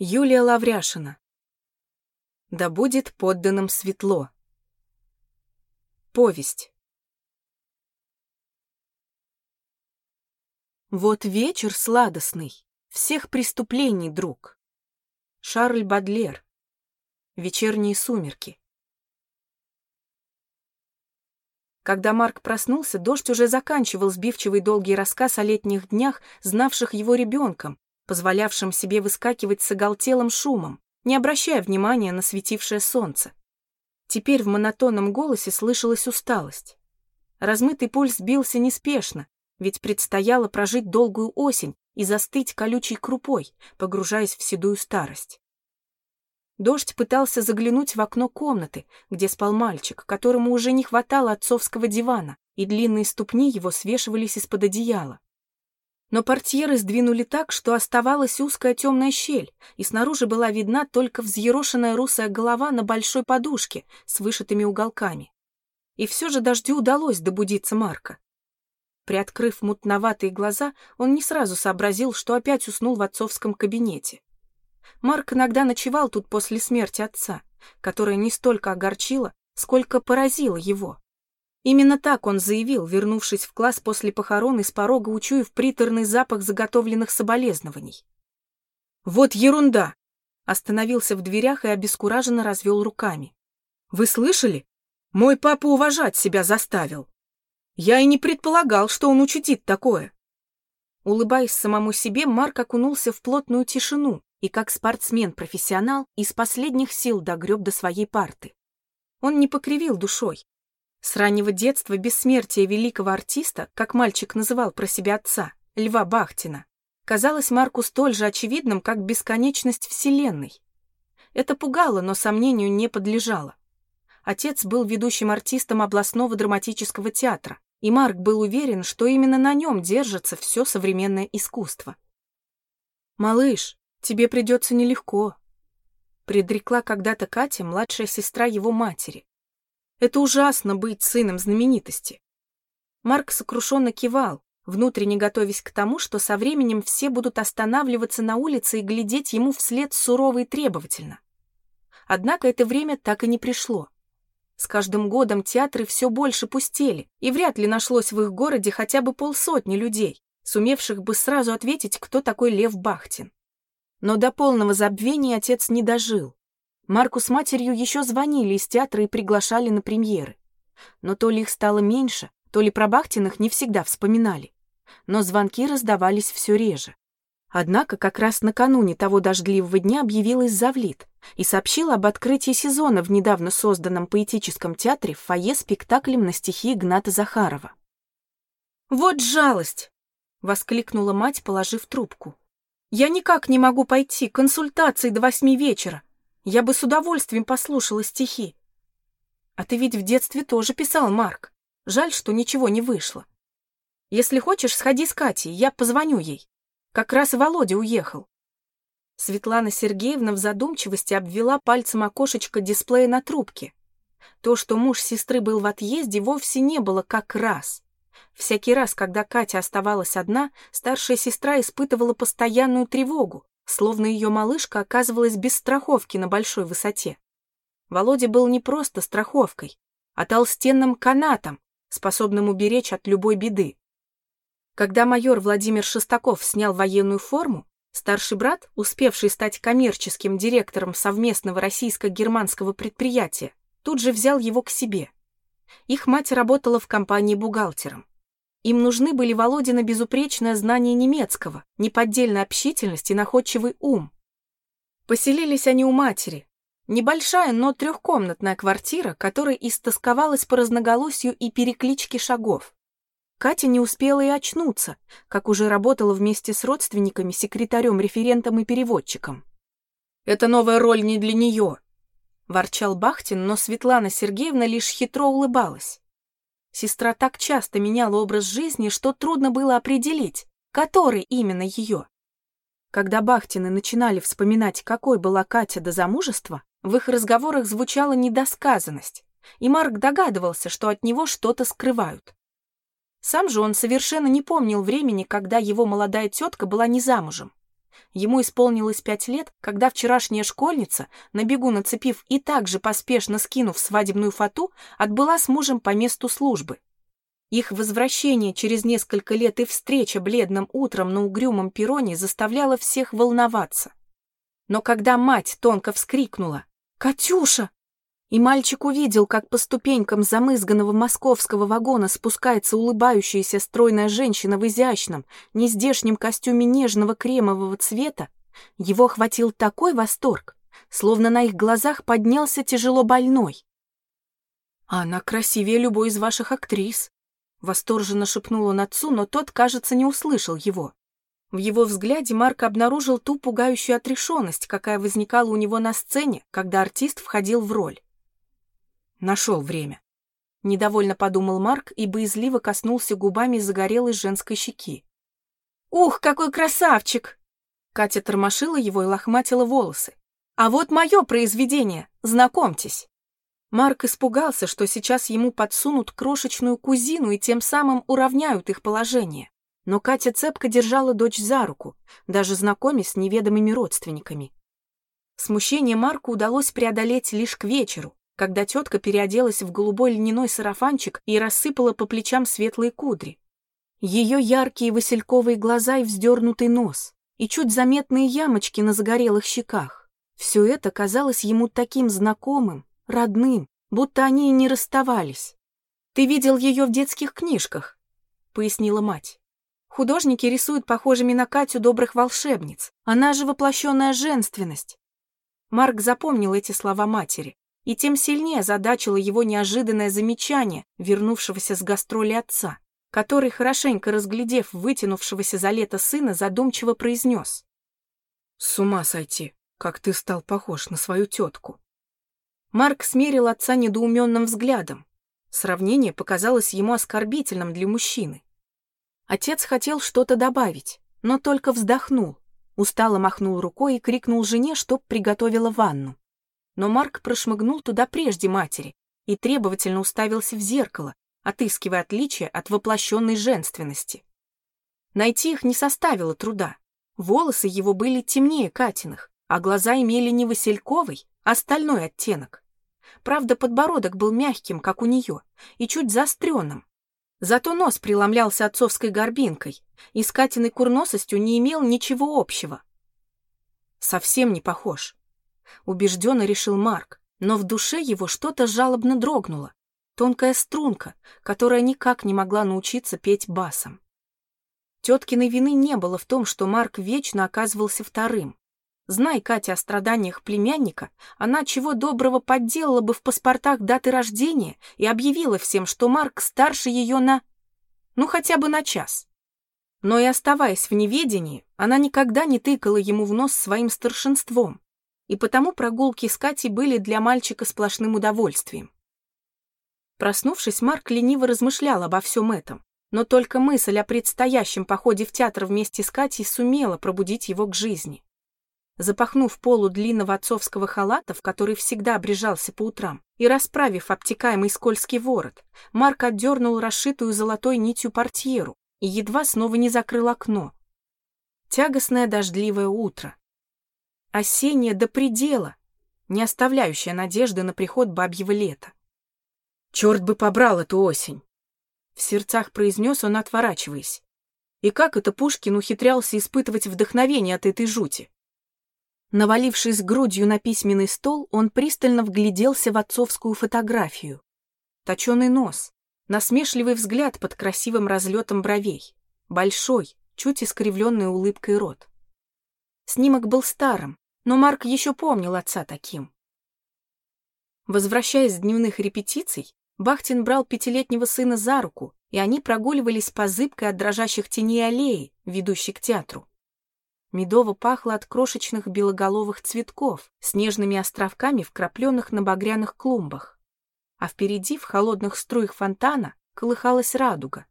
Юлия Лавряшина. Да будет подданным светло. Повесть. Вот вечер сладостный, всех преступлений, друг. Шарль Бадлер. Вечерние сумерки. Когда Марк проснулся, дождь уже заканчивал сбивчивый долгий рассказ о летних днях, знавших его ребенком, позволявшим себе выскакивать с оголтелым шумом, не обращая внимания на светившее солнце. Теперь в монотонном голосе слышалась усталость. Размытый пульс бился неспешно, ведь предстояло прожить долгую осень и застыть колючей крупой, погружаясь в седую старость. Дождь пытался заглянуть в окно комнаты, где спал мальчик, которому уже не хватало отцовского дивана, и длинные ступни его свешивались из-под одеяла но портьеры сдвинули так, что оставалась узкая темная щель, и снаружи была видна только взъерошенная русая голова на большой подушке с вышитыми уголками. И все же дождю удалось добудиться Марка. Приоткрыв мутноватые глаза, он не сразу сообразил, что опять уснул в отцовском кабинете. Марк иногда ночевал тут после смерти отца, которая не столько огорчила, сколько поразила его. Именно так он заявил, вернувшись в класс после похорон и с порога учуяв приторный запах заготовленных соболезнований. «Вот ерунда!» Остановился в дверях и обескураженно развел руками. «Вы слышали? Мой папа уважать себя заставил. Я и не предполагал, что он учудит такое». Улыбаясь самому себе, Марк окунулся в плотную тишину и, как спортсмен-профессионал, из последних сил догреб до своей парты. Он не покривил душой, с раннего детства бессмертие великого артиста, как мальчик называл про себя отца, Льва Бахтина, казалось Марку столь же очевидным, как бесконечность Вселенной. Это пугало, но сомнению не подлежало. Отец был ведущим артистом областного драматического театра, и Марк был уверен, что именно на нем держится все современное искусство. «Малыш, тебе придется нелегко», предрекла когда-то Катя, младшая сестра его матери. Это ужасно быть сыном знаменитости. Марк сокрушенно кивал, внутренне готовясь к тому, что со временем все будут останавливаться на улице и глядеть ему вслед сурово и требовательно. Однако это время так и не пришло. С каждым годом театры все больше пустели, и вряд ли нашлось в их городе хотя бы полсотни людей, сумевших бы сразу ответить, кто такой Лев Бахтин. Но до полного забвения отец не дожил. Марку с матерью еще звонили из театра и приглашали на премьеры. Но то ли их стало меньше, то ли про Бахтиных не всегда вспоминали. Но звонки раздавались все реже. Однако как раз накануне того дождливого дня объявилась Завлит и сообщила об открытии сезона в недавно созданном поэтическом театре в фойе спектаклем на стихи Игната Захарова. «Вот жалость!» — воскликнула мать, положив трубку. «Я никак не могу пойти, консультации до восьми вечера. Я бы с удовольствием послушала стихи. А ты ведь в детстве тоже писал, Марк. Жаль, что ничего не вышло. Если хочешь, сходи с Катей, я позвоню ей. Как раз Володя уехал. Светлана Сергеевна в задумчивости обвела пальцем окошечко дисплея на трубке. То, что муж сестры был в отъезде, вовсе не было как раз. Всякий раз, когда Катя оставалась одна, старшая сестра испытывала постоянную тревогу, словно ее малышка оказывалась без страховки на большой высоте. Володя был не просто страховкой, а толстенным канатом, способным уберечь от любой беды. Когда майор Владимир Шестаков снял военную форму, старший брат, успевший стать коммерческим директором совместного российско-германского предприятия, тут же взял его к себе. Их мать работала в компании бухгалтером. Им нужны были Володина безупречное знание немецкого, неподдельная общительность и находчивый ум. Поселились они у матери. Небольшая, но трехкомнатная квартира, которая истосковалась по разноголосию и перекличке шагов. Катя не успела и очнуться, как уже работала вместе с родственниками, секретарем, референтом и переводчиком. «Это новая роль не для нее», — ворчал Бахтин, но Светлана Сергеевна лишь хитро улыбалась. Сестра так часто меняла образ жизни, что трудно было определить, который именно ее. Когда Бахтины начинали вспоминать, какой была Катя до замужества, в их разговорах звучала недосказанность, и Марк догадывался, что от него что-то скрывают. Сам же он совершенно не помнил времени, когда его молодая тетка была не замужем. Ему исполнилось пять лет, когда вчерашняя школьница, на бегу нацепив и также поспешно скинув свадебную фату, отбыла с мужем по месту службы. Их возвращение через несколько лет и встреча бледным утром на угрюмом перроне заставляла всех волноваться. Но когда мать тонко вскрикнула «Катюша!» И мальчик увидел, как по ступенькам замызганного московского вагона спускается улыбающаяся стройная женщина в изящном, нездешнем костюме нежного кремового цвета, его охватил такой восторг, словно на их глазах поднялся тяжело больной. «Она красивее любой из ваших актрис», — восторженно шепнул он отцу, но тот, кажется, не услышал его. В его взгляде Марк обнаружил ту пугающую отрешенность, какая возникала у него на сцене, когда артист входил в роль. Нашел время. Недовольно подумал Марк и боязливо коснулся губами загорелой женской щеки. «Ух, какой красавчик!» Катя тормошила его и лохматила волосы. «А вот мое произведение, знакомьтесь!» Марк испугался, что сейчас ему подсунут крошечную кузину и тем самым уравняют их положение. Но Катя цепко держала дочь за руку, даже знакомясь с неведомыми родственниками. Смущение Марку удалось преодолеть лишь к вечеру, когда тетка переоделась в голубой льняной сарафанчик и рассыпала по плечам светлые кудри. Ее яркие васильковые глаза и вздернутый нос, и чуть заметные ямочки на загорелых щеках. Все это казалось ему таким знакомым, родным, будто они и не расставались. «Ты видел ее в детских книжках», — пояснила мать. Художники рисуют похожими на Катю добрых волшебниц. Она же воплощенная женственность. Марк запомнил эти слова матери, и тем сильнее задачило его неожиданное замечание вернувшегося с гастроли отца, который, хорошенько разглядев вытянувшегося за лето сына, задумчиво произнес. «С ума сойти, как ты стал похож на свою тетку». Марк смерил отца недоуменным взглядом. Сравнение показалось ему оскорбительным для мужчины. Отец хотел что-то добавить, но только вздохнул, устало махнул рукой и крикнул жене, чтоб приготовила ванну. Но Марк прошмыгнул туда прежде матери и требовательно уставился в зеркало, отыскивая отличия от воплощенной женственности. Найти их не составило труда. Волосы его были темнее Катиных, а глаза имели не васильковый, а стальной оттенок. Правда, подбородок был мягким, как у нее, и чуть заостренным, Зато нос преломлялся отцовской горбинкой и с Катиной курносостью не имел ничего общего. Совсем не похож. Убежденно решил Марк, но в душе его что-то жалобно дрогнуло. Тонкая струнка, которая никак не могла научиться петь басом. Теткиной вины не было в том, что Марк вечно оказывался вторым. Знай Катя о страданиях племянника, она чего доброго подделала бы в паспортах даты рождения и объявила всем, что Марк старше ее на... ну хотя бы на час. Но и оставаясь в неведении, она никогда не тыкала ему в нос своим старшинством, и потому прогулки с Катей были для мальчика сплошным удовольствием. Проснувшись, Марк лениво размышлял обо всем этом, но только мысль о предстоящем походе в театр вместе с Катей сумела пробудить его к жизни. Запахнув полу длинного отцовского халата, в который всегда обрежался по утрам, и расправив обтекаемый скользкий ворот, Марк отдернул расшитую золотой нитью портьеру и едва снова не закрыл окно. Тягостное дождливое утро. Осеннее до предела, не оставляющее надежды на приход бабьего лета. «Черт бы побрал эту осень!» В сердцах произнес он, отворачиваясь. И как это Пушкин ухитрялся испытывать вдохновение от этой жути? Навалившись грудью на письменный стол, он пристально вгляделся в отцовскую фотографию. Точеный нос, насмешливый взгляд под красивым разлетом бровей, большой, чуть искривленный улыбкой рот. Снимок был старым, но Марк еще помнил отца таким. Возвращаясь с дневных репетиций, Бахтин брал пятилетнего сына за руку, и они прогуливались по зыбкой от дрожащих теней аллеи, ведущей к театру. Медово пахло от крошечных белоголовых цветков с нежными островками вкрапленных на багряных клумбах. А впереди, в холодных струях фонтана, колыхалась радуга.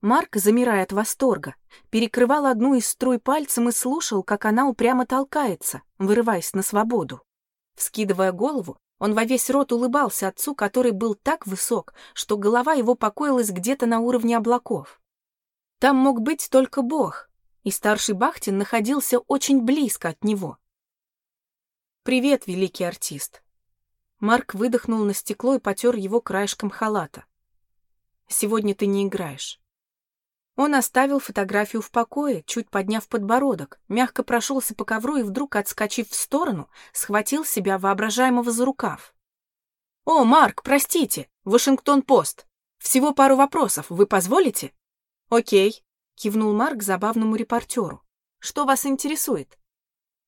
Марк, замирая от восторга, перекрывал одну из струй пальцем и слушал, как она упрямо толкается, вырываясь на свободу. Вскидывая голову, он во весь рот улыбался отцу, который был так высок, что голова его покоилась где-то на уровне облаков. Там мог быть только Бог, и старший Бахтин находился очень близко от него. «Привет, великий артист!» Марк выдохнул на стекло и потер его краешком халата. «Сегодня ты не играешь». Он оставил фотографию в покое, чуть подняв подбородок, мягко прошелся по ковру и вдруг, отскочив в сторону, схватил себя воображаемого за рукав. «О, Марк, простите! Вашингтон-Пост! Всего пару вопросов, вы позволите?» «Окей», — кивнул Марк забавному репортеру. «Что вас интересует?»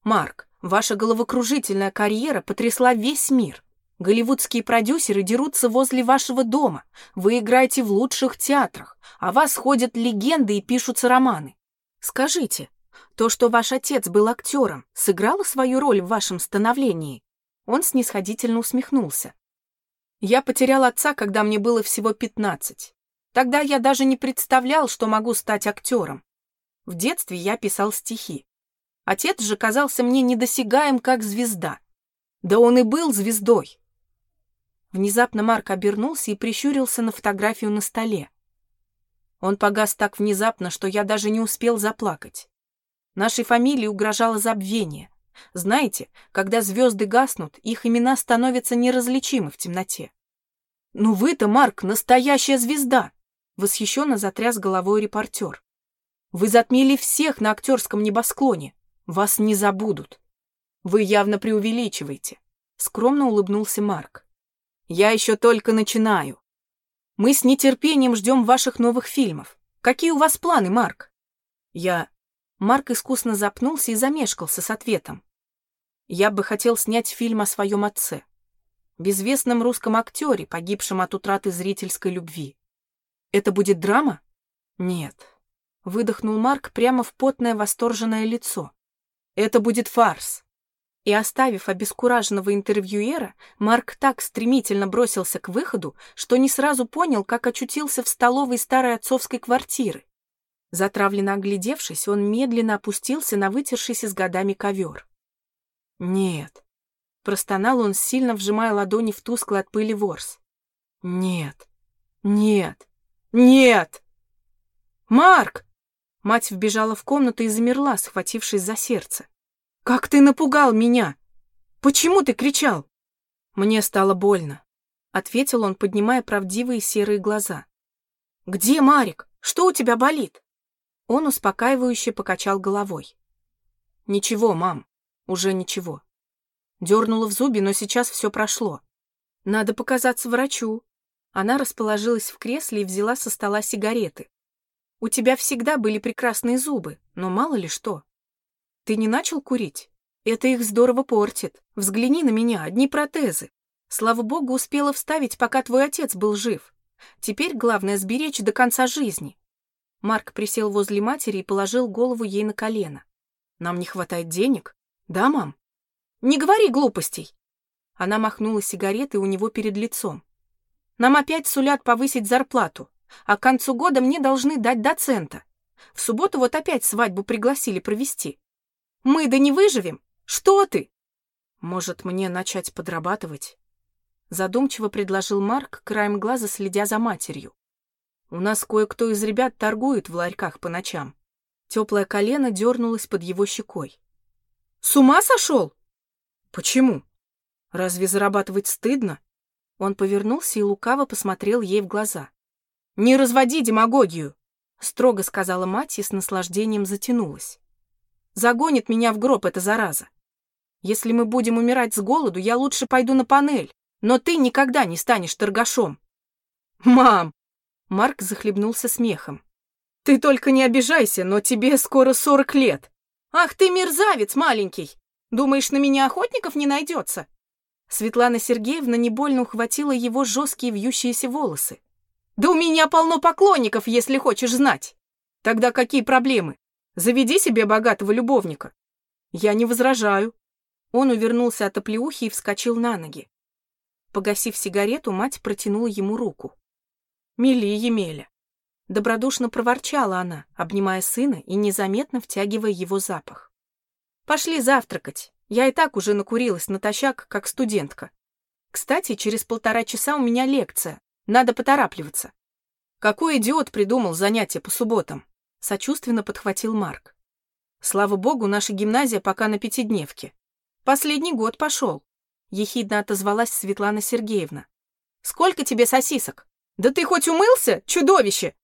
«Марк, ваша головокружительная карьера потрясла весь мир. Голливудские продюсеры дерутся возле вашего дома. Вы играете в лучших театрах, а вас ходят легенды и пишутся романы. Скажите, то, что ваш отец был актером, сыграло свою роль в вашем становлении?» Он снисходительно усмехнулся. Я потерял отца, когда мне было всего пятнадцать. Тогда я даже не представлял, что могу стать актером. В детстве я писал стихи. Отец же казался мне недосягаем, как звезда. Да он и был звездой. Внезапно Марк обернулся и прищурился на фотографию на столе. Он погас так внезапно, что я даже не успел заплакать. Нашей фамилии угрожало забвение. Знаете, когда звезды гаснут, их имена становятся неразличимы в темноте. «Ну вы-то, Марк, настоящая звезда!» Восхищенно затряс головой репортер. «Вы затмили всех на актерском небосклоне. Вас не забудут. Вы явно преувеличиваете», — скромно улыбнулся Марк. «Я еще только начинаю. Мы с нетерпением ждем ваших новых фильмов. Какие у вас планы, Марк?» «Я...» Марк искусно запнулся и замешкался с ответом. Я бы хотел снять фильм о своем отце. Безвестном русском актере, погибшем от утраты зрительской любви. Это будет драма? Нет. Выдохнул Марк прямо в потное восторженное лицо. Это будет фарс. И оставив обескураженного интервьюера, Марк так стремительно бросился к выходу, что не сразу понял, как очутился в столовой старой отцовской квартиры. Затравленно оглядевшись, он медленно опустился на вытершийся с годами ковер. «Нет». Простонал он, сильно вжимая ладони в тусклый от пыли ворс. «Нет, нет, нет!» «Марк!» Мать вбежала в комнату и замерла, схватившись за сердце. «Как ты напугал меня! Почему ты кричал?» «Мне стало больно», — ответил он, поднимая правдивые серые глаза. «Где Марик? Что у тебя болит?» Он успокаивающе покачал головой. «Ничего, мам, уже ничего». Дернула в зубе, но сейчас все прошло. Надо показаться врачу. Она расположилась в кресле и взяла со стола сигареты. У тебя всегда были прекрасные зубы, но мало ли что. Ты не начал курить? Это их здорово портит. Взгляни на меня, одни протезы. Слава богу, успела вставить, пока твой отец был жив. Теперь главное сберечь до конца жизни. Марк присел возле матери и положил голову ей на колено. Нам не хватает денег? Да, мам? Не говори глупостей. Она махнула сигаретой у него перед лицом. Нам опять сулят повысить зарплату, а к концу года мне должны дать доцента. В субботу вот опять свадьбу пригласили провести. Мы да не выживем. Что ты? Может, мне начать подрабатывать? Задумчиво предложил Марк, краем глаза следя за матерью. У нас кое-кто из ребят торгует в ларьках по ночам. Теплое колено дернулось под его щекой. С ума сошел? Почему? Разве зарабатывать стыдно? Он повернулся и лукаво посмотрел ей в глаза. «Не разводи демагогию!» — строго сказала мать и с наслаждением затянулась. «Загонит меня в гроб эта зараза. Если мы будем умирать с голоду, я лучше пойду на панель, но ты никогда не станешь торгашом». «Мам!» Марк захлебнулся смехом. «Ты только не обижайся, но тебе скоро сорок лет. Ах ты мерзавец маленький! Думаешь, на меня охотников не найдется?» Светлана Сергеевна небольно ухватила его жесткие вьющиеся волосы. «Да у меня полно поклонников, если хочешь знать. Тогда какие проблемы? Заведи себе богатого любовника». «Я не возражаю». Он увернулся от оплеухи и вскочил на ноги. Погасив сигарету, мать протянула ему руку. «Мели, Емеля!» Добродушно проворчала она, обнимая сына и незаметно втягивая его запах. «Пошли завтракать. Я и так уже накурилась натощак, как студентка. Кстати, через полтора часа у меня лекция. Надо поторапливаться». «Какой идиот придумал занятия по субботам?» Сочувственно подхватил Марк. Слава богу, наша гимназия пока на пятидневке. Последний год пошел. Ехидно отозвалась Светлана Сергеевна. Сколько тебе сосисок? Да ты хоть умылся, чудовище?